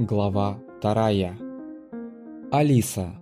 Глава вторая. Алиса.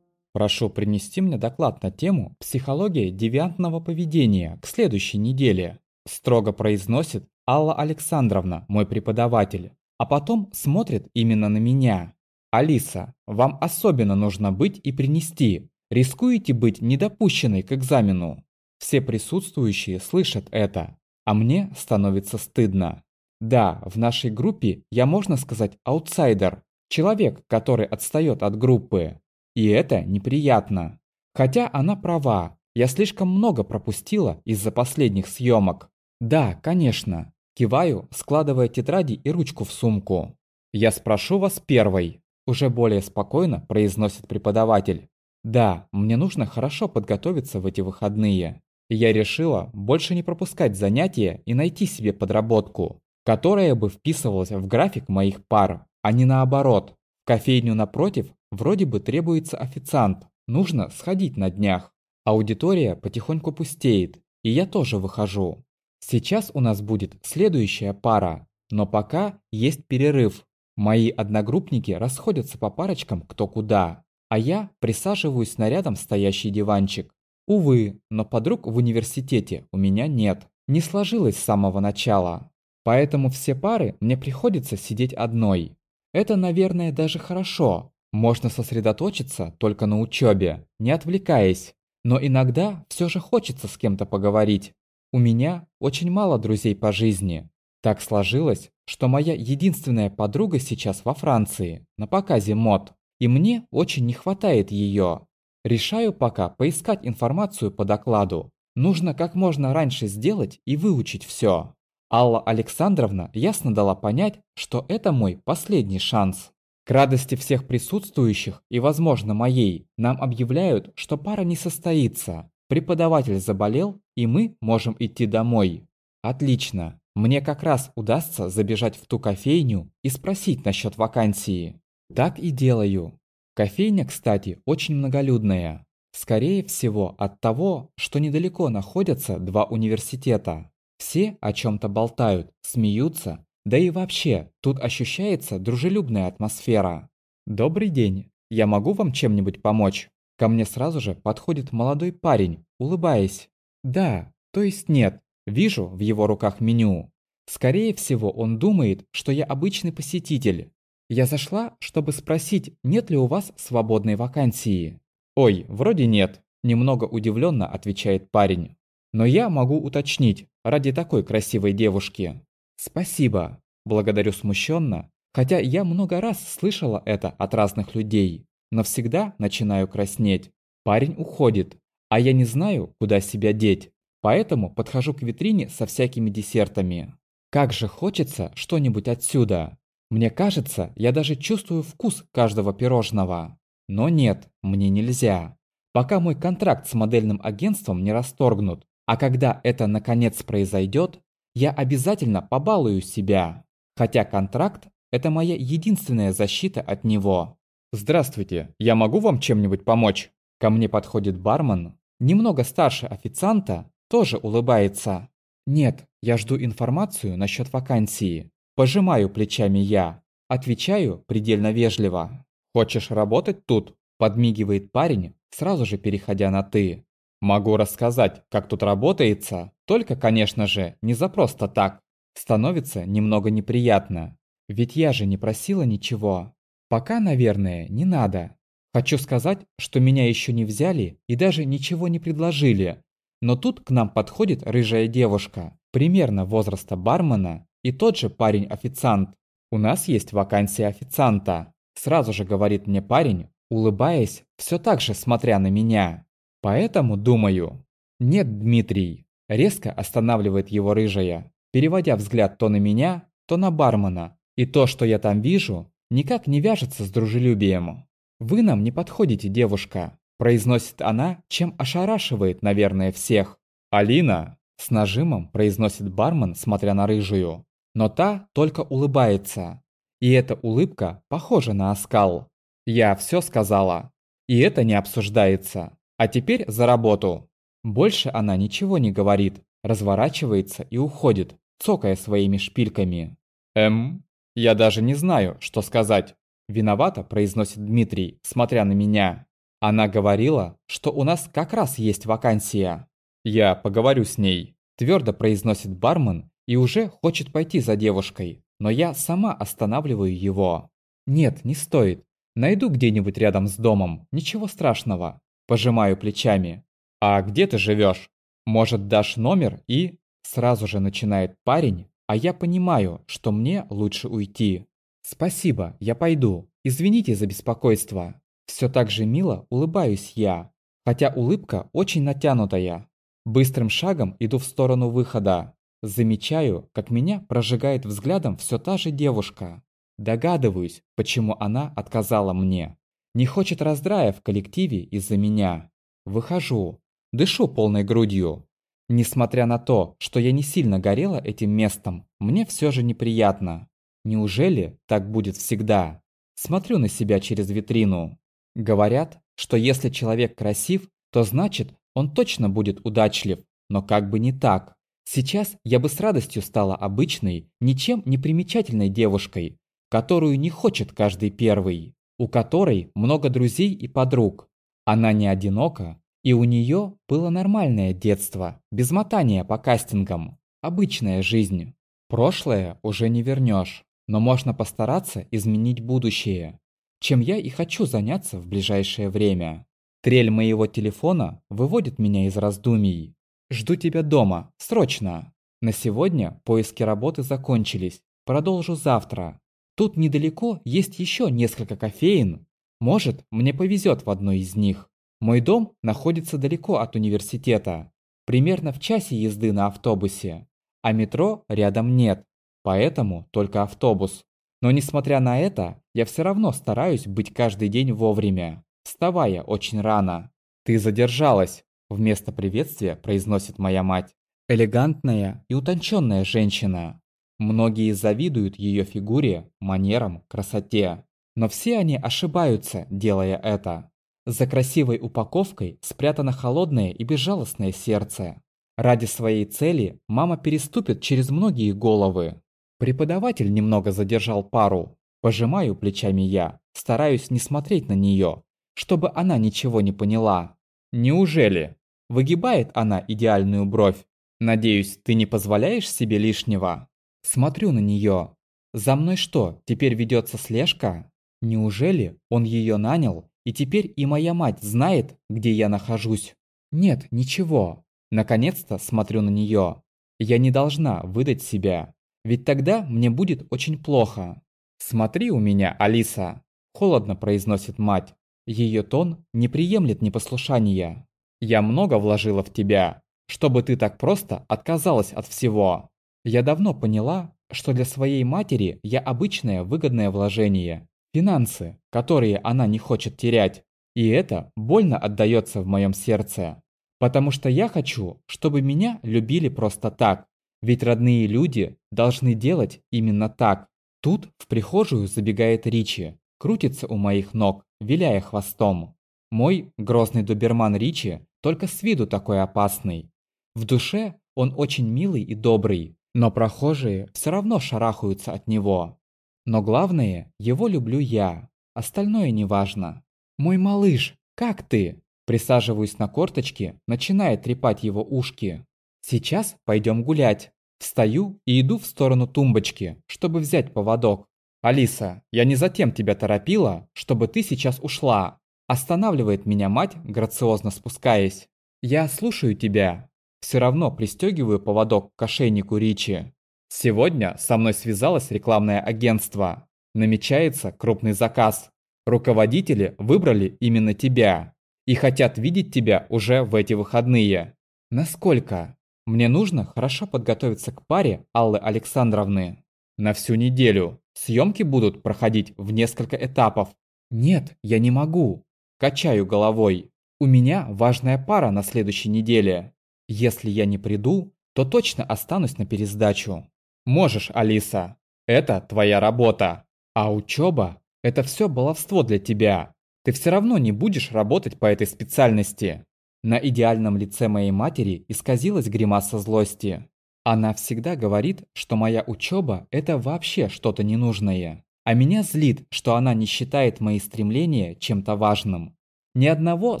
Прошу принести мне доклад на тему «Психология девиантного поведения» к следующей неделе. Строго произносит Алла Александровна, мой преподаватель, а потом смотрит именно на меня. Алиса, вам особенно нужно быть и принести. Рискуете быть недопущенной к экзамену. Все присутствующие слышат это, а мне становится стыдно. Да, в нашей группе я, можно сказать, аутсайдер, человек, который отстает от группы. И это неприятно. Хотя она права, я слишком много пропустила из-за последних съемок. Да, конечно. Киваю, складывая тетради и ручку в сумку. Я спрошу вас первой. Уже более спокойно произносит преподаватель. Да, мне нужно хорошо подготовиться в эти выходные. я решила больше не пропускать занятия и найти себе подработку которая бы вписывалась в график моих пар, а не наоборот. В кофейню напротив вроде бы требуется официант, нужно сходить на днях. Аудитория потихоньку пустеет, и я тоже выхожу. Сейчас у нас будет следующая пара, но пока есть перерыв. Мои одногруппники расходятся по парочкам кто куда, а я присаживаюсь на рядом стоящий диванчик. Увы, но подруг в университете у меня нет. Не сложилось с самого начала. Поэтому все пары мне приходится сидеть одной. Это, наверное, даже хорошо. Можно сосредоточиться только на учебе, не отвлекаясь. Но иногда все же хочется с кем-то поговорить. У меня очень мало друзей по жизни. Так сложилось, что моя единственная подруга сейчас во Франции, на показе мод. И мне очень не хватает ее. Решаю пока поискать информацию по докладу. Нужно как можно раньше сделать и выучить все. Алла Александровна ясно дала понять, что это мой последний шанс. К радости всех присутствующих и, возможно, моей, нам объявляют, что пара не состоится. Преподаватель заболел, и мы можем идти домой. Отлично. Мне как раз удастся забежать в ту кофейню и спросить насчет вакансии. Так и делаю. Кофейня, кстати, очень многолюдная. Скорее всего от того, что недалеко находятся два университета. Все о чем-то болтают, смеются, да и вообще, тут ощущается дружелюбная атмосфера. «Добрый день, я могу вам чем-нибудь помочь?» Ко мне сразу же подходит молодой парень, улыбаясь. «Да, то есть нет, вижу в его руках меню. Скорее всего, он думает, что я обычный посетитель. Я зашла, чтобы спросить, нет ли у вас свободной вакансии. Ой, вроде нет, немного удивленно отвечает парень. Но я могу уточнить, ради такой красивой девушки. Спасибо, благодарю смущенно, хотя я много раз слышала это от разных людей, но всегда начинаю краснеть. Парень уходит, а я не знаю, куда себя деть, поэтому подхожу к витрине со всякими десертами. Как же хочется что-нибудь отсюда. Мне кажется, я даже чувствую вкус каждого пирожного. Но нет, мне нельзя. Пока мой контракт с модельным агентством не расторгнут, а когда это наконец произойдет, я обязательно побалую себя. Хотя контракт – это моя единственная защита от него. «Здравствуйте, я могу вам чем-нибудь помочь?» Ко мне подходит бармен, немного старше официанта, тоже улыбается. «Нет, я жду информацию насчет вакансии». Пожимаю плечами я. Отвечаю предельно вежливо. «Хочешь работать тут?» Подмигивает парень, сразу же переходя на «ты». Могу рассказать, как тут работается, только, конечно же, не за просто так. Становится немного неприятно. Ведь я же не просила ничего. Пока, наверное, не надо. Хочу сказать, что меня еще не взяли и даже ничего не предложили. Но тут к нам подходит рыжая девушка, примерно возраста бармена, и тот же парень-официант. У нас есть вакансия официанта. Сразу же говорит мне парень, улыбаясь, все так же смотря на меня. Поэтому думаю... Нет, Дмитрий. Резко останавливает его рыжая, переводя взгляд то на меня, то на бармена. И то, что я там вижу, никак не вяжется с дружелюбием. «Вы нам не подходите, девушка», – произносит она, чем ошарашивает, наверное, всех. «Алина!» – с нажимом произносит бармен, смотря на рыжую. Но та только улыбается. И эта улыбка похожа на оскал. Я все сказала. И это не обсуждается. А теперь за работу. Больше она ничего не говорит, разворачивается и уходит, цокая своими шпильками. Эм, Я даже не знаю, что сказать. Виновато произносит Дмитрий, смотря на меня. Она говорила, что у нас как раз есть вакансия. Я поговорю с ней. Твердо произносит бармен и уже хочет пойти за девушкой, но я сама останавливаю его. Нет, не стоит. Найду где-нибудь рядом с домом, ничего страшного. Пожимаю плечами. А где ты живешь? Может, дашь номер и... Сразу же начинает парень, а я понимаю, что мне лучше уйти. Спасибо, я пойду. Извините за беспокойство. Все так же мило улыбаюсь я, хотя улыбка очень натянутая. Быстрым шагом иду в сторону выхода. Замечаю, как меня прожигает взглядом все та же девушка. Догадываюсь, почему она отказала мне. Не хочет раздрая в коллективе из-за меня. Выхожу, дышу полной грудью. Несмотря на то, что я не сильно горела этим местом, мне все же неприятно. Неужели так будет всегда? Смотрю на себя через витрину. Говорят, что если человек красив, то значит, он точно будет удачлив, но как бы не так. Сейчас я бы с радостью стала обычной, ничем не примечательной девушкой, которую не хочет каждый первый, у которой много друзей и подруг. Она не одинока, и у нее было нормальное детство, без мотания по кастингам, обычная жизнь. Прошлое уже не вернешь, но можно постараться изменить будущее, чем я и хочу заняться в ближайшее время. Трель моего телефона выводит меня из раздумий. Жду тебя дома, срочно. На сегодня поиски работы закончились, продолжу завтра. Тут недалеко есть еще несколько кофеин. Может, мне повезет в одной из них. Мой дом находится далеко от университета, примерно в часе езды на автобусе, а метро рядом нет, поэтому только автобус. Но несмотря на это, я все равно стараюсь быть каждый день вовремя, вставая очень рано. «Ты задержалась», – вместо приветствия произносит моя мать. Элегантная и утонченная женщина. Многие завидуют ее фигуре, манерам, красоте. Но все они ошибаются, делая это. За красивой упаковкой спрятано холодное и безжалостное сердце. Ради своей цели мама переступит через многие головы. Преподаватель немного задержал пару. Пожимаю плечами я, стараюсь не смотреть на нее, чтобы она ничего не поняла. Неужели? Выгибает она идеальную бровь. Надеюсь, ты не позволяешь себе лишнего? Смотрю на нее. За мной что, теперь ведется слежка? Неужели он ее нанял и теперь и моя мать знает, где я нахожусь. Нет, ничего. Наконец-то смотрю на нее. Я не должна выдать себя, ведь тогда мне будет очень плохо. Смотри у меня, Алиса, холодно произносит мать. Ее тон не приемлет непослушания. Я много вложила в тебя, чтобы ты так просто отказалась от всего. Я давно поняла, что для своей матери я обычное выгодное вложение, финансы, которые она не хочет терять. И это больно отдается в моем сердце. Потому что я хочу, чтобы меня любили просто так. Ведь родные люди должны делать именно так. Тут в прихожую забегает Ричи, крутится у моих ног, виляя хвостом. Мой грозный доберман Ричи только с виду такой опасный. В душе он очень милый и добрый, но прохожие все равно шарахаются от него. Но главное, его люблю я. Остальное не важно. Мой малыш, как ты? Присаживаюсь на корточки, начиная трепать его ушки. Сейчас пойдем гулять. Встаю и иду в сторону тумбочки, чтобы взять поводок. «Алиса, я не затем тебя торопила, чтобы ты сейчас ушла», останавливает меня мать, грациозно спускаясь. «Я слушаю тебя». Все равно пристегиваю поводок к ошейнику Ричи. Сегодня со мной связалось рекламное агентство. Намечается крупный заказ. Руководители выбрали именно тебя и хотят видеть тебя уже в эти выходные. Насколько? Мне нужно хорошо подготовиться к паре Аллы Александровны. На всю неделю. Съемки будут проходить в несколько этапов. Нет, я не могу. Качаю головой. У меня важная пара на следующей неделе. Если я не приду, то точно останусь на пересдачу. Можешь, Алиса. Это твоя работа. А учеба – это все баловство для тебя. Ты все равно не будешь работать по этой специальности. На идеальном лице моей матери исказилась гримаса злости. Она всегда говорит, что моя учеба – это вообще что-то ненужное. А меня злит, что она не считает мои стремления чем-то важным. Ни одного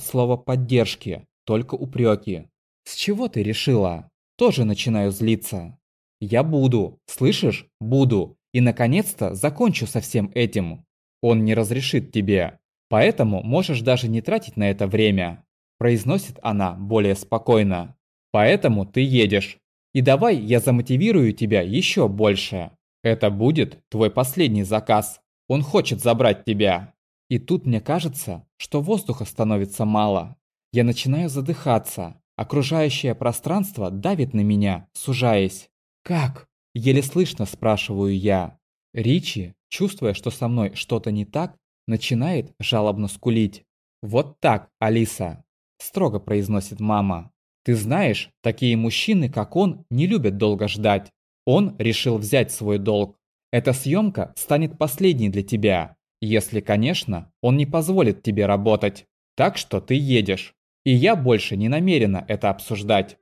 слова поддержки, только упреки. С чего ты решила? Тоже начинаю злиться. Я буду, слышишь? Буду. И наконец-то закончу со всем этим. Он не разрешит тебе. Поэтому можешь даже не тратить на это время. Произносит она более спокойно. Поэтому ты едешь. И давай я замотивирую тебя еще больше. Это будет твой последний заказ. Он хочет забрать тебя. И тут мне кажется, что воздуха становится мало. Я начинаю задыхаться. Окружающее пространство давит на меня, сужаясь. «Как?» – еле слышно спрашиваю я. Ричи, чувствуя, что со мной что-то не так, начинает жалобно скулить. «Вот так, Алиса!» – строго произносит мама. «Ты знаешь, такие мужчины, как он, не любят долго ждать. Он решил взять свой долг. Эта съемка станет последней для тебя, если, конечно, он не позволит тебе работать. Так что ты едешь. И я больше не намерена это обсуждать.